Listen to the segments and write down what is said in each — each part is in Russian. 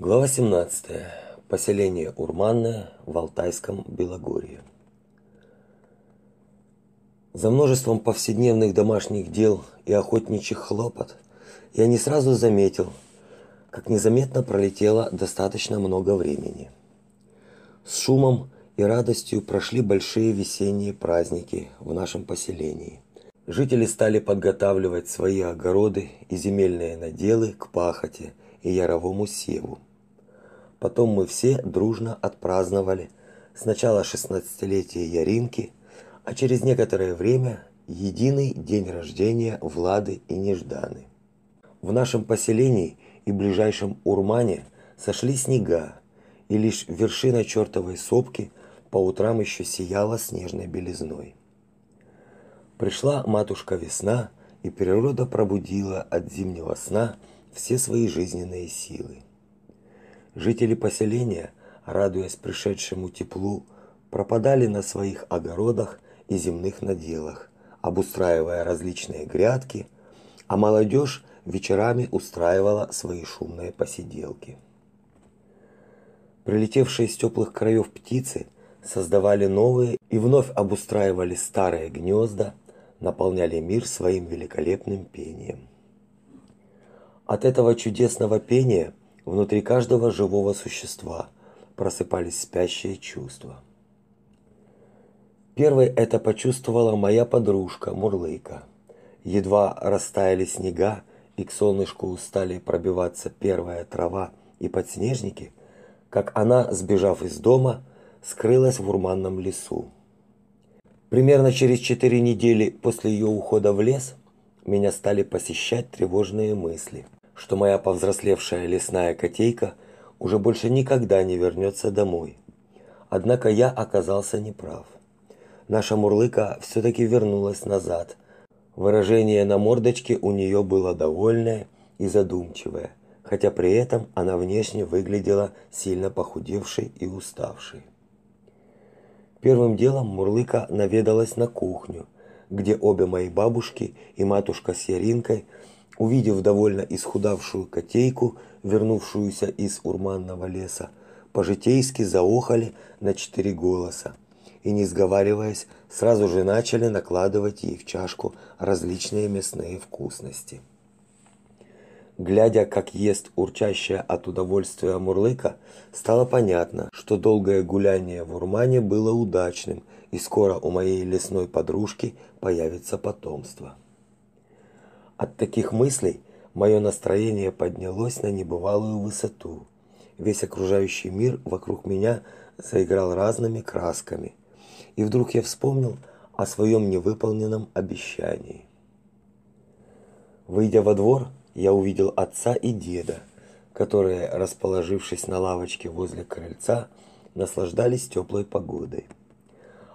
Глава 17. Поселение Урманное в Алтайском Белогорье. За множеством повседневных домашних дел и охотничьих хлопот я не сразу заметил, как незаметно пролетело достаточно много времени. С шумом и радостью прошли большие весенние праздники в нашем поселении. Жители стали подготавливать свои огороды и земельные наделы к пахоте и яровому севу. Потом мы все дружно отпраздновали сначала шестнадцатилетие Яринки, а через некоторое время единый день рождения Влады и Нежданы. В нашем поселении и ближайшем Урмане сошли снега, и лишь вершина чертовой сопки по утрам еще сияла снежной белизной. Пришла матушка весна, и природа пробудила от зимнего сна все свои жизненные силы. Жители поселения, радуясь пришедшему теплу, пропадали на своих огородах и земных наделах, обустраивая различные грядки, а молодежь вечерами устраивала свои шумные посиделки. Прилетевшие из теплых краев птицы создавали новые и вновь обустраивали старые гнезда, наполняли мир своим великолепным пением. От этого чудесного пения – Внутри каждого живого существа просыпались спящие чувства. Первой это почувствовала моя подружка Мурлыка. Едва растаяли снега, и к солнышку стали пробиваться первая трава и подснежники, как она, сбежав из дома, скрылась в урманном лесу. Примерно через четыре недели после ее ухода в лес меня стали посещать тревожные мысли – что моя повзрослевшая лесная котейка уже больше никогда не вернется домой. Однако я оказался неправ. Наша Мурлыка все-таки вернулась назад. Выражение на мордочке у нее было довольное и задумчивое, хотя при этом она внешне выглядела сильно похудевшей и уставшей. Первым делом Мурлыка наведалась на кухню, где обе мои бабушки и матушка с Яринкой – Увидев довольно исхудавшую котейку, вернувшуюся из урманного леса, по-житейски заохали на четыре голоса и, не сговариваясь, сразу же начали накладывать ей в чашку различные мясные вкусности. Глядя, как ест урчащая от удовольствия Мурлыка, стало понятно, что долгое гуляние в Урмане было удачным, и скоро у моей лесной подружки появится потомство. От таких мыслей мое настроение поднялось на небывалую высоту. Весь окружающий мир вокруг меня заиграл разными красками. И вдруг я вспомнил о своем невыполненном обещании. Выйдя во двор, я увидел отца и деда, которые, расположившись на лавочке возле крыльца, наслаждались теплой погодой.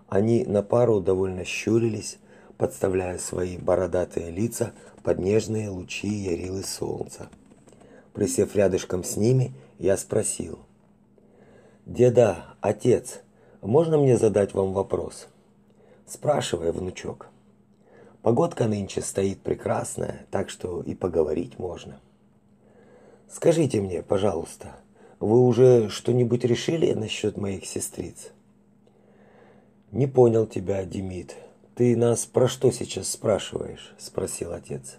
Они на пару довольно щурились, подставляя свои бородатые лица под нежные лучи ярилы солнца. Присев рядышком с ними, я спросил: "Деда, отец, можно мне задать вам вопрос?" "Спрашивай, внучок. Погодка нынче стоит прекрасная, так что и поговорить можно. Скажите мне, пожалуйста, вы уже что-нибудь решили насчет моих сестриц?" "Не понял тебя, Демид", ты нас про что сейчас спрашиваешь? спросил отец.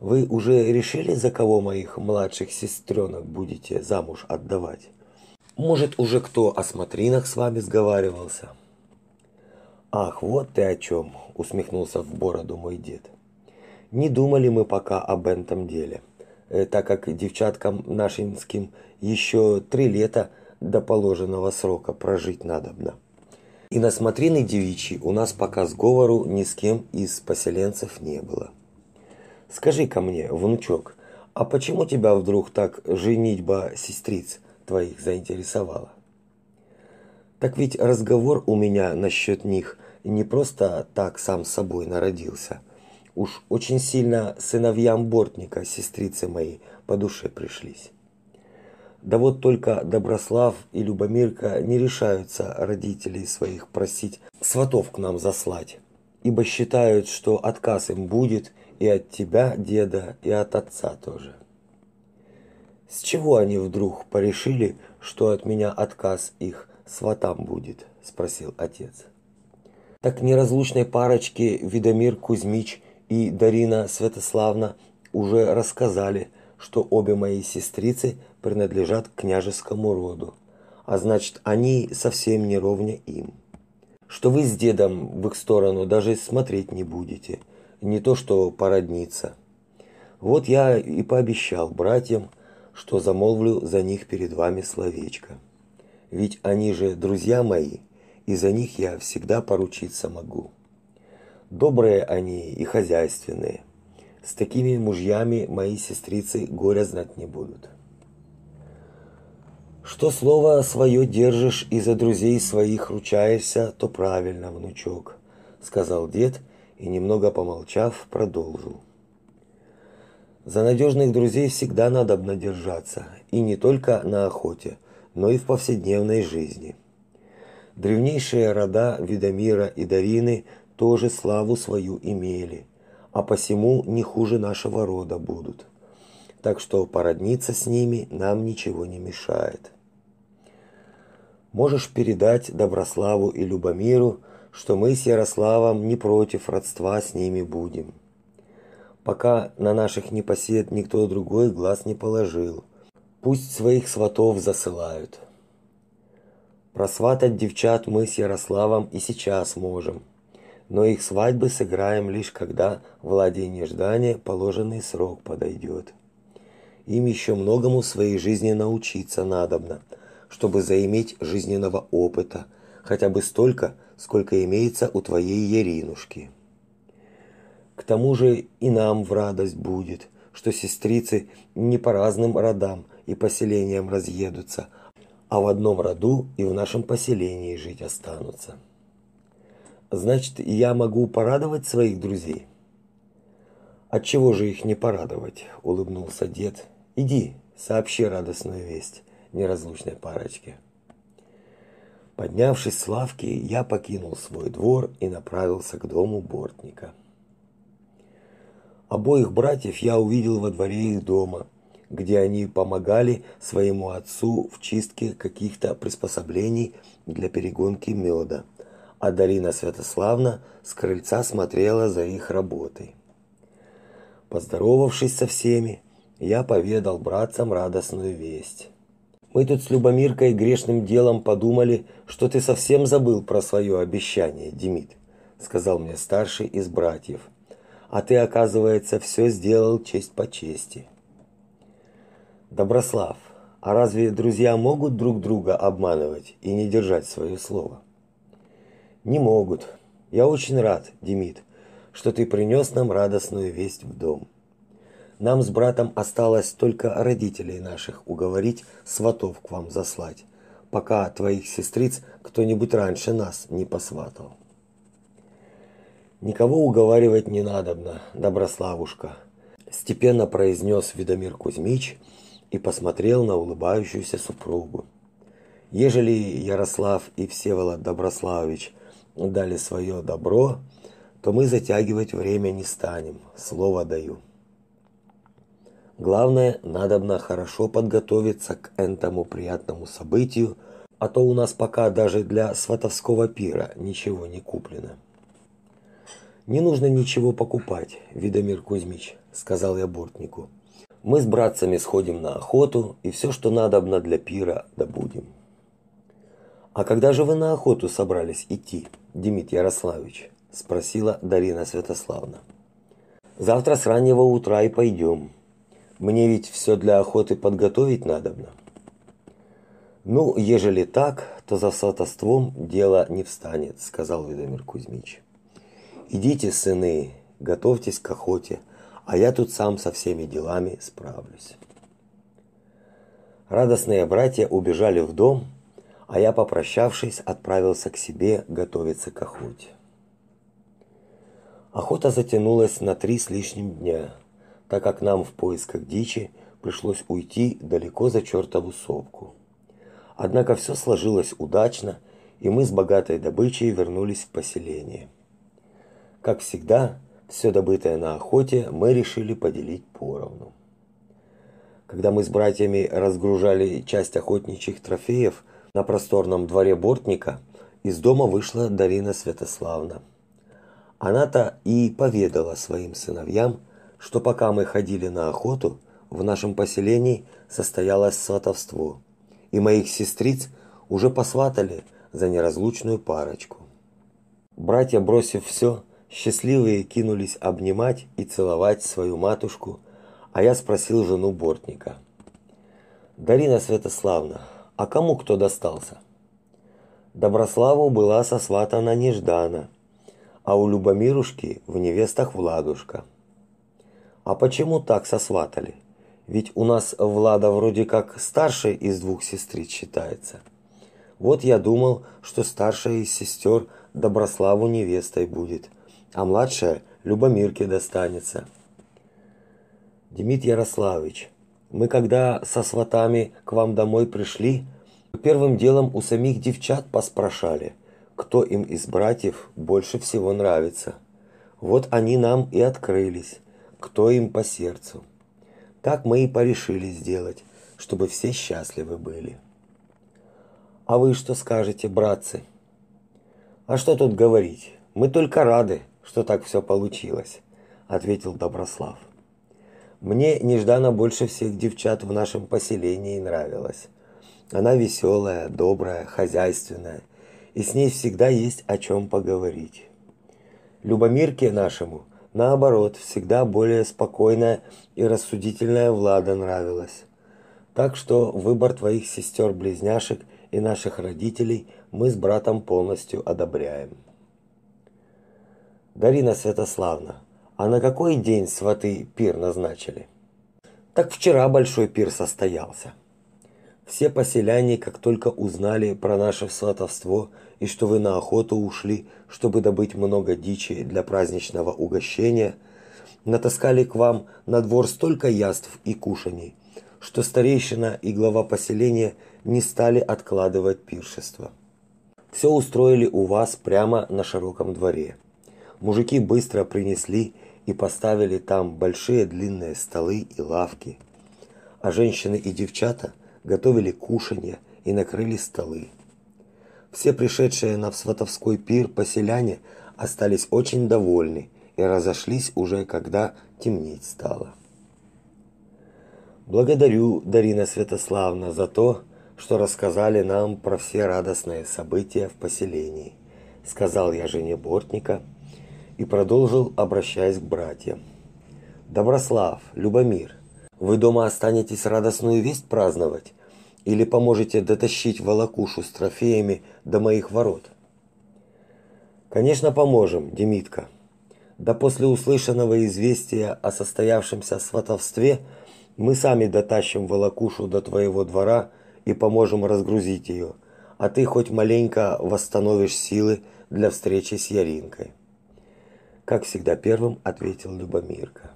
Вы уже решили, за кого моих младших сестренок будете замуж отдавать? Может, уже кто о смотринах с вами сговаривался? Ах, вот ты о чем, усмехнулся в бороду мой дед. Не думали мы пока об этом деле, э, так как девчаткам нашинским еще три лета до положенного срока прожить надобно. И на смотрины девичьи у нас пока сговору ни с кем из поселенцев не было. Скажи-ка мне, внучок, а почему тебя вдруг так женитьба сестриц твоих заинтересовала? Так ведь разговор у меня насчет них не просто так сам собой народился. Уж очень сильно сыновьям бортника сестрицы мои по душе пришлись. Да вот только Доброслав и Любомирка не решаются родителей своих просить сватов к нам заслать, ибо считают, что отказ им будет и от тебя, деда, и от отца тоже. С чего они вдруг порешили, что от меня отказ их сватам будет, спросил отец. Так неразлучной парочке Видомир Кузьмич и Дарина Святославна уже рассказали, что обе мои сестрицы принадлежат к княжескому роду, а значит, они совсем не ровня им. Что вы с дедом в их сторону даже смотреть не будете, не то что породниться. Вот я и пообещал братьям, что замолвлю за них перед вами словечко. Ведь они же друзья мои, и за них я всегда поручиться могу. Добрые они и хозяйственные. С такими мужьями мои сестрицы горя знать не будут. Что слово свое держишь и за друзей своих ручаешься, то правильно, внучок, сказал дед и немного помолчав продолжил. За надежных друзей всегда надо держаться, и не только на охоте, но и в повседневной жизни. Древнейшие рода Видомира и Дарины тоже славу свою имели, а посему не хуже нашего рода будут. Так что породниться с ними нам ничего не мешает. Можешь передать Доброславу и Любомиру, что мы с Ярославом не против родства с ними будем. Пока на наших непосед никто другой глаз не положил. Пусть своих сватов засылают. Просватать девчат мы с Ярославом и сейчас можем, но их свадьбы сыграем лишь когда Владе Неждане положенный срок подойдет. Им еще многому в своей жизни научиться надобно, чтобы заиметь жизненного опыта, хотя бы столько, сколько имеется у твоей Еринушки. К тому же и нам в радость будет, что сестрицы не по разным родам и поселениям разъедутся, а в одном роду и в нашем поселении жить останутся. Значит, я могу порадовать своих друзей. От чего же их не порадовать, улыбнулся дед. Иди, сообщи радостную весть неразлучной парочке. Поднявшись с лавки, я покинул свой двор и направился к дому бортника. Обоих братьев я увидел во дворе их дома, где они помогали своему отцу в чистке каких-то приспособлений для перегонки меда, а Дарина Святославна с крыльца смотрела за их работой. Поздоровавшись со всеми, я поведал братцам радостную весть. Мы тут с Любомиркой грешным делом подумали, что ты совсем забыл про свое обещание, Демид, сказал мне старший из братьев. А ты, оказывается, все сделал честь по чести. Доброслав, а разве друзья могут друг друга обманывать и не держать свое слово? Не могут. Я очень рад, Демид, что ты принес нам радостную весть в дом. Нам с братом осталось только родителей наших уговорить сватов к вам заслать, пока твоих сестриц кто-нибудь раньше нас не посватал. Никого уговаривать не надобно, Доброславушка, степенно произнес Видомир Кузьмич и посмотрел на улыбающуюся супругу. Ежели Ярослав и Всеволод Доброславович дали свое добро, то мы затягивать время не станем, слово даю. Главное, надобно хорошо подготовиться к этому приятному событию, а то у нас пока даже для сватовского пира ничего не куплено. Не нужно ничего покупать, Видомир Кузьмич, сказал я бортнику. Мы с братцами сходим на охоту и все, что надобно для пира, добудем. А когда же вы на охоту собрались идти, Демид Ярославович? спросила Дарина Святославна. Завтра с раннего утра и пойдем. Мне ведь все для охоты подготовить надобно. Ну, ежели так, то за сватовством дело не встанет, сказал Ведомир Кузьмич. Идите, сыны, готовьтесь к охоте а я тут сам со всеми делами справлюсь. Радостные братья убежали в дом, а я, попрощавшись, отправился к себе готовиться к охоте. Охота затянулась на три с лишним дня, так как нам в поисках дичи пришлось уйти далеко за чертову сопку. Однако все сложилось удачно, и мы с богатой добычей вернулись в поселение. Как всегда, все добытое на охоте мы решили поделить поровну. Когда мы с братьями разгружали часть охотничьих трофеев на просторном дворе бортника, из дома вышла Дарина Святославна. Она-то и поведала своим сыновьям, что пока мы ходили на охоту, в нашем поселении состоялось сватовство, и моих сестриц уже посватали за неразлучную парочку. Братья, бросив все, счастливые кинулись обнимать и целовать свою матушку, а я спросил жену бортника. «Дарина Святославна, а кому кто достался?» Доброславу была сосватана неждана, а у Любомирушки в невестах Владушка. А почему так сосватали? Ведь у нас Влада вроде как старшая из двух сестриц считается. Вот я думал, что старшая из сестер Доброславу невестой будет, а младшая Любомирке достанется. Демид Ярославович, мы когда со сватами к вам домой пришли, первым делом у самих девчат поспрашали, кто им из братьев больше всего нравится. Вот они нам и открылись, кто им по сердцу. Так мы и порешили сделать, чтобы все счастливы были. А вы что скажете, братцы? А что тут говорить? Мы только рады, что так все получилось, ответил Доброслав. Мне нежданно больше всех девчат в нашем поселении нравилась. Она веселая, добрая, хозяйственная, и с ней всегда есть о чем поговорить. Любомирке нашему, наоборот, всегда более спокойная и рассудительная Влада нравилась. Так что выбор твоих сестер-близняшек и наших родителей мы с братом полностью одобряем. Дарина Святославна, а на какой день сваты пир назначили? Так вчера большой пир состоялся. Все поселяне, как только узнали про наше сватовство и что вы на охоту ушли, чтобы добыть много дичи для праздничного угощения, натаскали к вам на двор столько яств и кушаний, что старейшина и глава поселения не стали откладывать пиршество. Все устроили у вас прямо на широком дворе. Мужики быстро принесли и поставили там большие длинные столы и лавки, а женщины и девчата готовили кушанья и накрыли столы. Все пришедшие на сватовской пир поселяне остались очень довольны и разошлись уже когда темнеть стало. Благодарю, Дарина Святославна, за то, что рассказали нам про все радостные события в поселении, сказал я жене Бортника и продолжил, обращаясь к братьям. Доброслав, Любомир, вы дома останетесь радостную весть праздновать или поможете дотащить волокушу с трофеями до моих ворот? Конечно, поможем, Демитка. Да после услышанного известия о состоявшемся сватовстве – мы сами дотащим волокушу до твоего двора и поможем разгрузить ее, а ты хоть маленько восстановишь силы для встречи с Яринкой. Как всегда первым ответил Любомирка.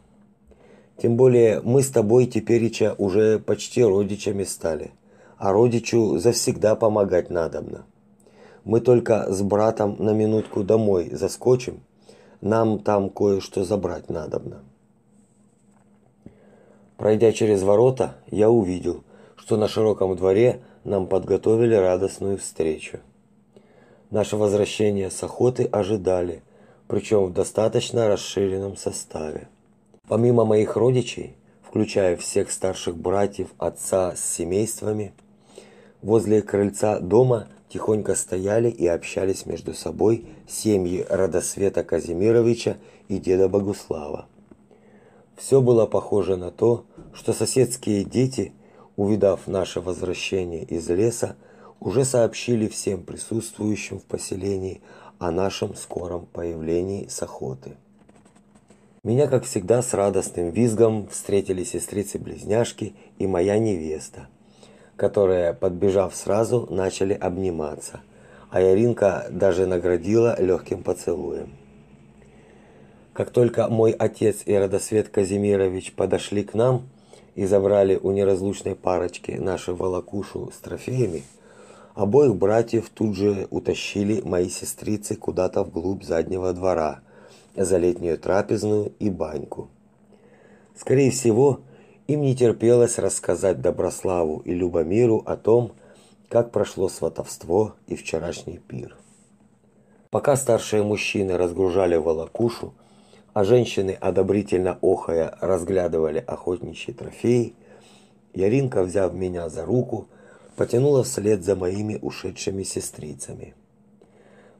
Тем более мы с тобой тепереча уже почти родичами стали, а родичу завсегда помогать надобно. Мы только с братом на минутку домой заскочим, нам там кое-что забрать надобно. Пройдя через ворота, я увидел, что на широком дворе нам подготовили радостную встречу. Наше возвращение с охоты ожидали, причем в достаточно расширенном составе. Помимо моих родичей, включая всех старших братьев отца с семействами, возле крыльца дома тихонько стояли и общались между собой семьи Родосвета Казимировича и деда Богуслава. Все было похоже на то, что соседские дети, увидав наше возвращение из леса, уже сообщили всем присутствующим в поселении о нашем скором появлении с охоты. Меня, как всегда, с радостным визгом встретили сестрицы-близняшки и моя невеста, которые, подбежав сразу, начали обниматься, а Яринка даже наградила легким поцелуем. Как только мой отец и Родосвет Казимирович подошли к нам и забрали у неразлучной парочки нашу волокушу с трофеями, обоих братьев тут же утащили мои сестрицы куда-то вглубь заднего двора, за летнюю трапезную и баньку. Скорее всего, Им не терпелось рассказать Доброславу и Любомиру о том, как прошло сватовство и вчерашний пир. Пока старшие мужчины разгружали волокушу, а женщины, одобрительно охая, разглядывали охотничьи трофеи, Яринка, взяв меня за руку, потянула вслед за моими ушедшими сестрицами.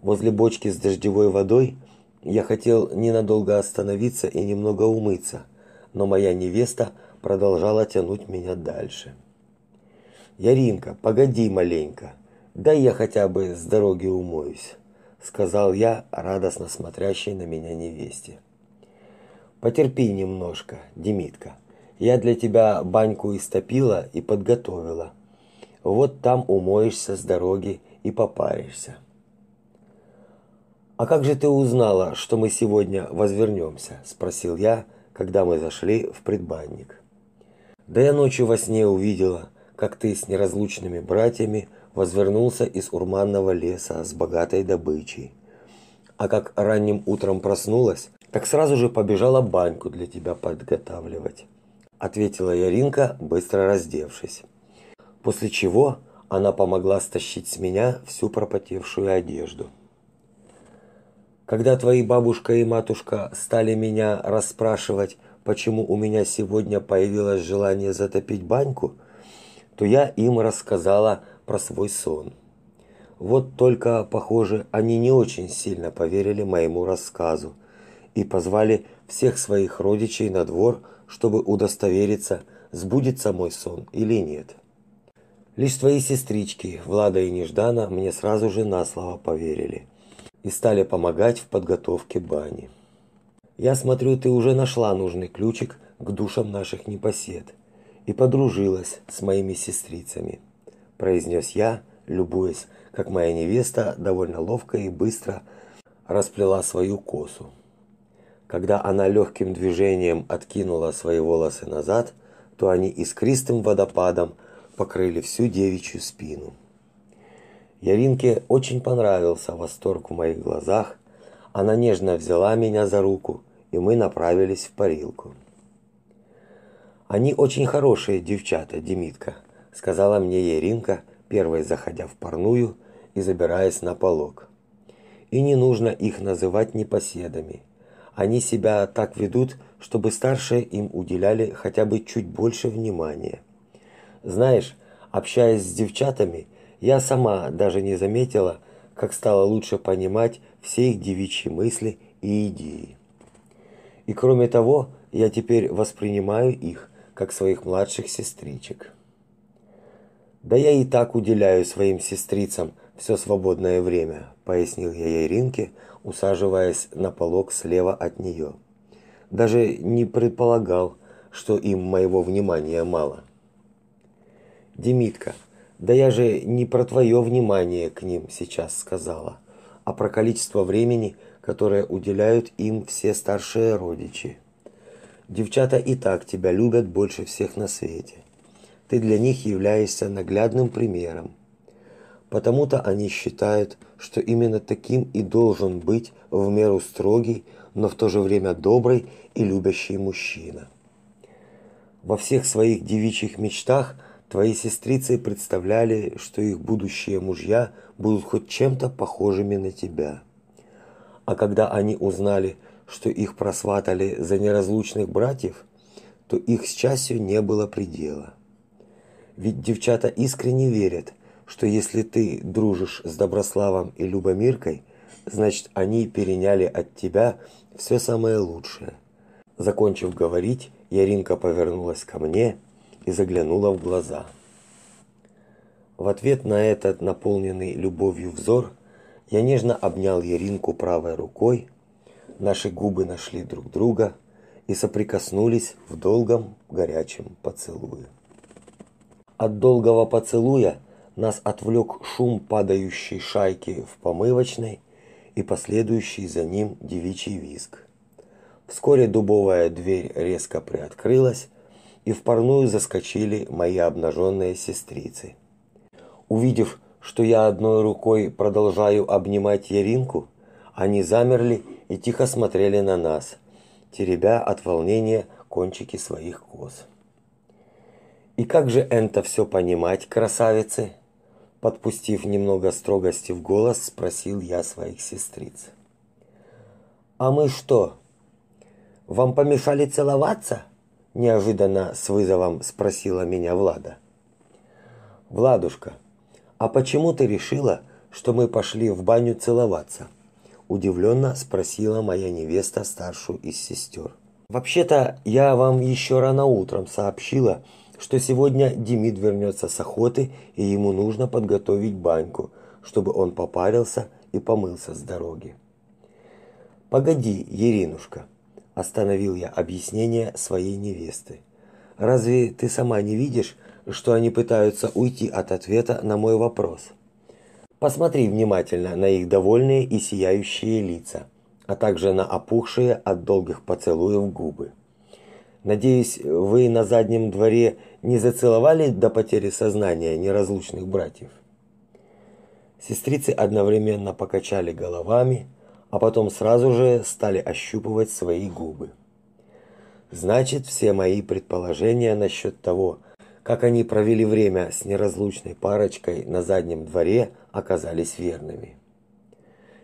Возле бочки с дождевой водой я хотел ненадолго остановиться и немного умыться, но моя невеста продолжала тянуть меня дальше. Яринка, погоди маленько. Дай я хотя бы с дороги умоюсь, сказал я радостно смотрящей на меня невесте. Потерпи немножко, Демитка. Я для тебя баньку истопила и подготовила. Вот там умоешься с дороги и попаришься. А как же ты узнала, что мы сегодня возвернемся? спросил я, когда мы зашли в предбанник. Да я ночью во сне увидела, как ты с неразлучными братьями возвернулся из урманного леса с богатой добычей. А как ранним утром проснулась, так сразу же побежала баньку для тебя подготавливать, ответила Яринка, быстро раздевшись. После чего она помогла стащить с меня всю пропотевшую одежду. Когда твои бабушка и матушка стали меня расспрашивать, почему у меня сегодня появилось желание затопить баньку, то я им рассказала про свой сон. Вот только, похоже, они не очень сильно поверили моему рассказу и позвали всех своих родичей на двор, чтобы удостовериться, сбудется мой сон или нет. Лишь твои сестрички, Влада и Неждана, мне сразу же на слово поверили и стали помогать в подготовке бани. Я смотрю, ты уже нашла нужный ключик к душам наших непосед и подружилась с моими сестрицами, произнес я, любуясь, как моя невеста довольно ловко и быстро расплела свою косу. Когда она легким движением откинула свои волосы назад, то они искристым водопадом покрыли всю девичью спину. Яринке очень понравился восторг в моих глазах. Она нежно взяла меня за руку, и мы направились в парилку. Они очень хорошие девчата, Демитка, сказала мне Яринка, первой заходя в парную и забираясь на полог. И не нужно их называть непоседами. Они себя так ведут, чтобы старшие им уделяли хотя бы чуть больше внимания. Знаешь, общаясь с девчатами, я сама даже не заметила, как стала лучше понимать все их девичьи мысли и идеи. И кроме того, я теперь воспринимаю их как своих младших сестричек. Да я и так уделяю своим сестрицам все свободное время, пояснил я Иринке, усаживаясь на полог слева от нее. Даже не предполагал, что им моего внимания мало. Демитка, да я же не про твое внимание к ним сейчас сказала, а про количество времени, которое уделяют им все старшие родичи. Девчата и так тебя любят больше всех на свете. Ты для них являешься наглядным примером. Потому-то они считают, что именно таким и должен быть в меру строгий, но в то же время добрый и любящий мужчина. Во всех своих девичьих мечтах твои сестрицы представляли, что их будущие мужья будут хоть чем-то похожими на тебя. А когда они узнали, что их просватали за неразлучных братьев, то их счастью не было предела. Ведь девчата искренне верят, что если ты дружишь с Доброславом и Любомиркой, значит, они переняли от тебя все самое лучшее. Закончив говорить, Яринка повернулась ко мне и заглянула в глаза. В ответ на этот наполненный любовью взор я нежно обнял Яринку правой рукой, наши губы нашли друг друга и соприкоснулись в долгом горячем поцелуе. От долгого поцелуя нас отвлек шум падающей шайки в помывочной и последующий за ним девичий визг. Вскоре дубовая дверь резко приоткрылась, и в парную заскочили мои обнаженные сестрицы. Увидев, что я одной рукой продолжаю обнимать Яринку, они замерли и тихо смотрели на нас, теребя от волнения кончики своих кос. И как же это все понимать, красавицы? Подпустив немного строгости в голос, спросил я своих сестриц. А мы что? Вам помешали целоваться? Неожиданно с вызовом спросила меня Влада. Владушка, а почему ты решила, что мы пошли в баню целоваться? Удивленно спросила моя невеста старшую из сестер. Вообще-то я вам еще рано утром сообщила, что сегодня Демид вернется с охоты, и ему нужно подготовить баньку, чтобы он попарился и помылся с дороги. Погоди, Еринушка, остановил я объяснение своей невесты. Разве ты сама не видишь, что они пытаются уйти от ответа на мой вопрос? Посмотри внимательно на их довольные и сияющие лица, а также на опухшие от долгих поцелуев губы. Надеюсь, вы на заднем дворе не зацеловали до потери сознания неразлучных братьев. Сестрицы одновременно покачали головами, а потом сразу же стали ощупывать свои губы. Значит, все мои предположения насчет того, как они провели время с неразлучной парочкой на заднем дворе, оказались верными.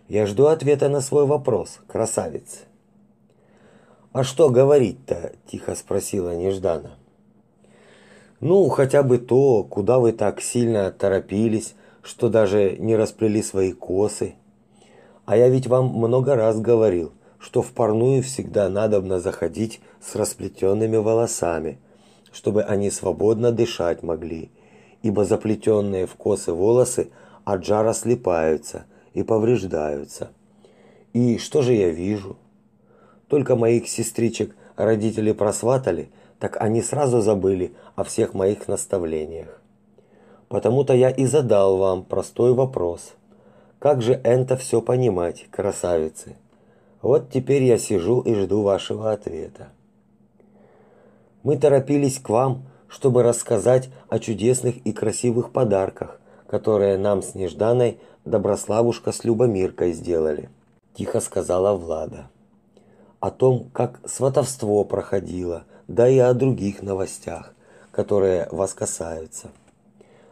Я жду ответа на свой вопрос, красавица. А что говорить-то? тихо спросила Неждана. Ну, хотя бы то, куда вы так сильно торопились, что даже не расплели свои косы. А я ведь вам много раз говорил, что в парную всегда надобно заходить с расплетенными волосами, чтобы они свободно дышать могли, ибо заплетенные в косы волосы от жара слипаются и повреждаются. И что же я вижу? Только моих сестричек родители просватали, так они сразу забыли о всех моих наставлениях. Потому-то я и задал вам простой вопрос. Как же это все понимать, красавицы? Вот теперь я сижу и жду вашего ответа. Мы торопились к вам, чтобы рассказать о чудесных и красивых подарках, которые нам с Нежданой Доброславушка с Любомиркой сделали, тихо сказала Влада о том, как сватовство проходило, да и о других новостях, которые вас касаются.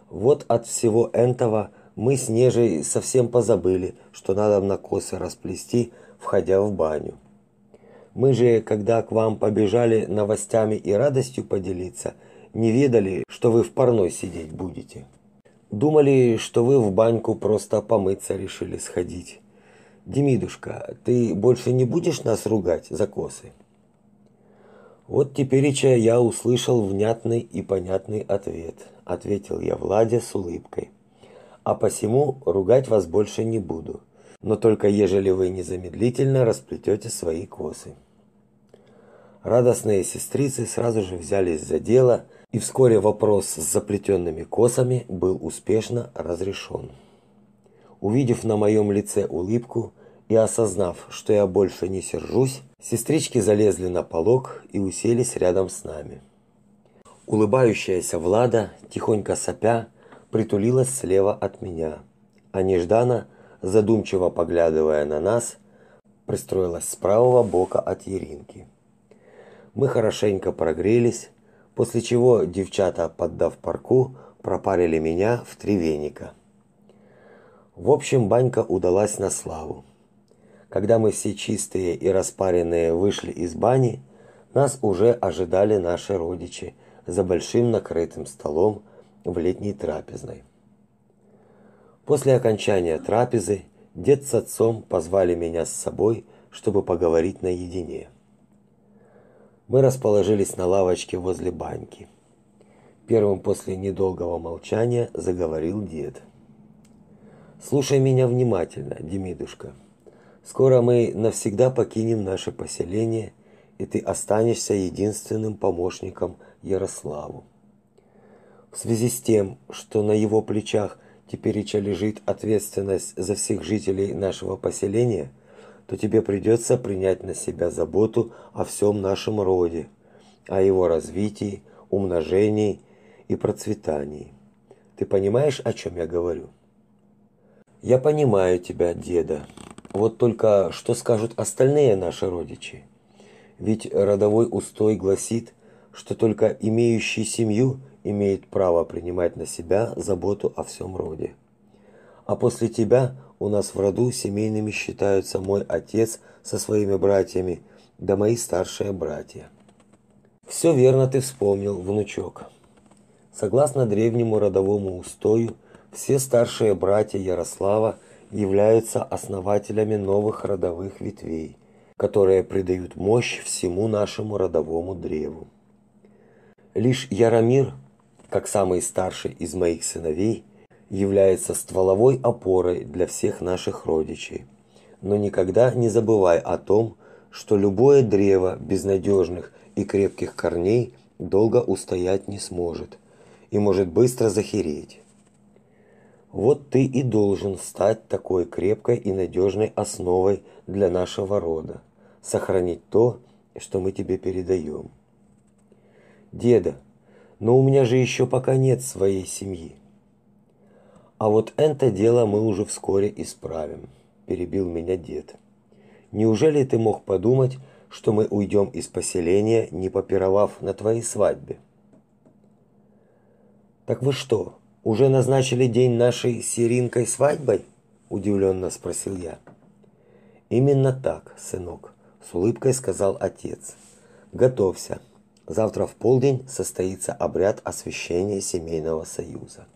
Вот от всего этого мы с Нежей совсем позабыли, что надо на косы расплести, входя в баню. Мы же, когда к вам побежали новостями и радостью поделиться, не ведали, что вы в парной сидеть будете. Думали, что вы в баньку просто помыться решили сходить. Демидушка, ты больше не будешь нас ругать за косы? Вот тепереча я услышал внятный и понятный ответ, ответил я Владе с улыбкой. А посему ругать вас больше не буду, но только ежели вы незамедлительно расплетете свои косы. Радостные сестрицы сразу же взялись за дело, и вскоре вопрос с заплетенными косами был успешно разрешен. Увидев на моем лице улыбку и осознав, что я больше не сержусь, сестрички залезли на полог и уселись рядом с нами. Улыбающаяся Влада, тихонько сопя, притулилась слева от меня, а Неждана, задумчиво поглядывая на нас, пристроилась с правого бока от Еринки. Мы хорошенько прогрелись, после чего девчата, поддав парку, пропарили меня в три веника. В общем, банька удалась на славу. Когда мы все чистые и распаренные вышли из бани, нас уже ожидали наши родичи за большим накрытым столом в летней трапезной. После окончания трапезы дед с отцом позвали меня с собой, чтобы поговорить наедине. Мы расположились на лавочке возле баньки. Первым после недолгого молчания заговорил дед. Слушай меня внимательно, Демидушка. Скоро мы навсегда покинем наше поселение, и ты останешься единственным помощником Ярославу. В связи с тем, что на его плечах теперь лежит ответственность за всех жителей нашего поселения, то тебе придется принять на себя заботу о всем нашем роде, о его развитии, умножении и процветании. Ты понимаешь, о чем я говорю? Я понимаю тебя, деда. Вот только что скажут остальные наши родичи? Ведь родовой устой гласит, что только имеющий семью имеет право принимать на себя заботу о всем роде. А после тебя у нас в роду семейными считаются мой отец со своими братьями, да мои старшие братья. Все верно ты вспомнил, внучок. Согласно древнему родовому устою, все старшие братья Ярослава являются основателями новых родовых ветвей, которые придают мощь всему нашему родовому древу. Лишь Яромир, как самый старший из моих сыновей, является стволовой опорой для всех наших родичей. Но никогда не забывай о том, что любое древо без надежных и крепких корней долго устоять не сможет и может быстро захереть. Вот ты и должен стать такой крепкой и надежной основой для нашего рода, сохранить то, что мы тебе передаем. Деда, но у меня же еще пока нет своей семьи. А вот это дело мы уже вскоре исправим, перебил меня дед. Неужели ты мог подумать, что мы уйдем из поселения, не попировав на твоей свадьбе? Так вы что, уже назначили день нашей с Иринкой свадьбой? удивленно спросил я. Именно так, сынок, с улыбкой сказал отец. Готовься. Завтра в полдень состоится обряд освящения семейного союза.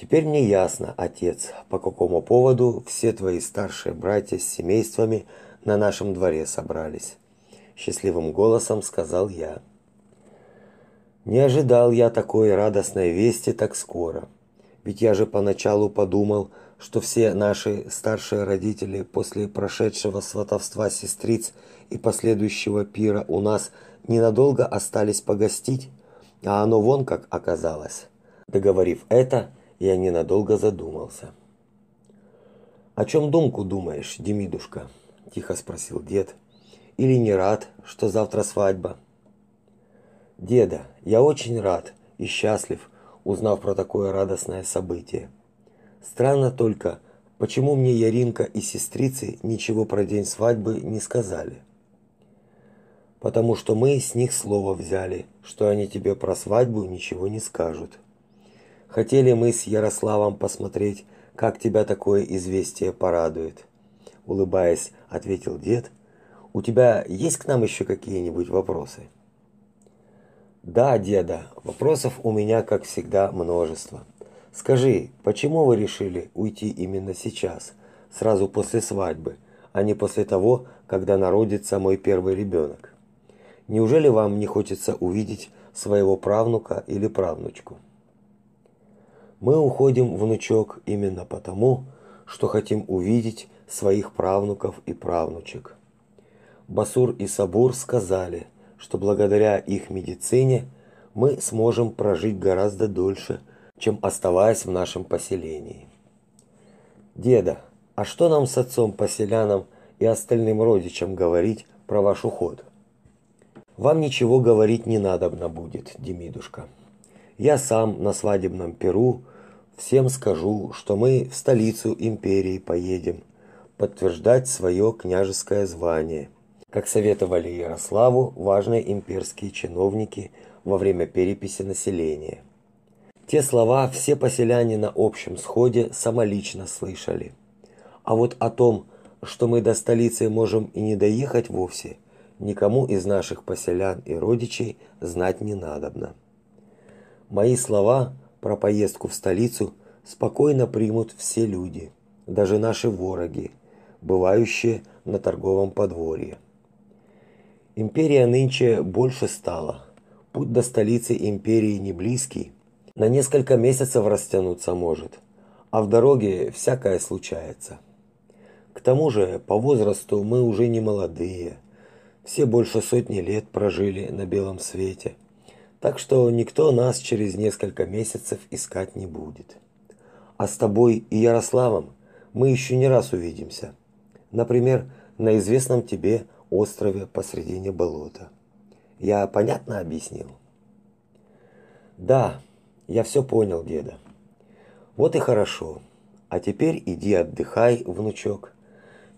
Теперь мне ясно, отец, по какому поводу все твои старшие братья с семействами на нашем дворе собрались, счастливым голосом сказал я. Не ожидал я такой радостной вести так скоро. Ведь я же поначалу подумал, что все наши старшие родители после прошедшего сватовства сестриц и последующего пира у нас ненадолго остались погостить, а оно вон как оказалось. Договорив это, я ненадолго задумался. О чем думку думаешь, Демидушка? тихо спросил дед. Или не рад, что завтра свадьба? Деда, я очень рад и счастлив, узнав про такое радостное событие. Странно только, почему мне Яринка и сестрицы ничего про день свадьбы не сказали потому что мы с них слово взяли, что они тебе про свадьбу ничего не скажут. Хотели мы с Ярославом посмотреть, как тебя такое известие порадует. Улыбаясь, ответил дед. У тебя есть к нам еще какие-нибудь вопросы? Да, деда, вопросов у меня, как всегда, множество. Скажи, почему вы решили уйти именно сейчас, сразу после свадьбы, а не после того, когда народится мой первый ребенок? Неужели вам не хочется увидеть своего правнука или правнучку? Мы уходим, внучок, именно потому, что хотим увидеть своих правнуков и правнучек. Басур и Сабур сказали, что благодаря их медицине мы сможем прожить гораздо дольше, чем оставаясь в нашем поселении. Деда, а что нам с отцом поселянам и остальным родичам говорить про ваш уход? Вам ничего говорить не надобно будет, Демидушка. Я сам на свадебном перу всем скажу, что мы в столицу империи поедем подтверждать свое княжеское звание, как советовали Ярославу важные имперские чиновники во время переписи населения. Те слова все поселяне на общем сходе самолично слышали. А вот о том, что мы до столицы можем и не доехать вовсе, никому из наших поселян и родичей знать не надобно. Мои слова про поездку в столицу спокойно примут все люди, даже наши вороги, бывающие на торговом подворье. Империя нынче больше стала. Путь до столицы империи не близкий, на несколько месяцев растянуться может, а в дороге всякое случается. К тому же, по возрасту мы уже не молодые – все больше сотни лет прожили на белом свете. Так что никто нас через несколько месяцев искать не будет. А с тобой и Ярославом мы еще не раз увидимся. Например, на известном тебе острове посредине болота. Я понятно объяснил? Да, я все понял, деда. Вот и хорошо. А теперь иди отдыхай, внучок.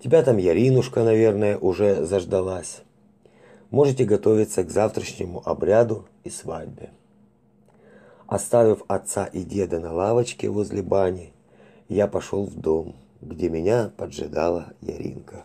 Тебя там Яринушка, наверное, уже заждалась можете готовиться к завтрашнему обряду и свадьбе. Оставив отца и деда на лавочке возле бани, я пошел в дом, где меня поджидала Яринка.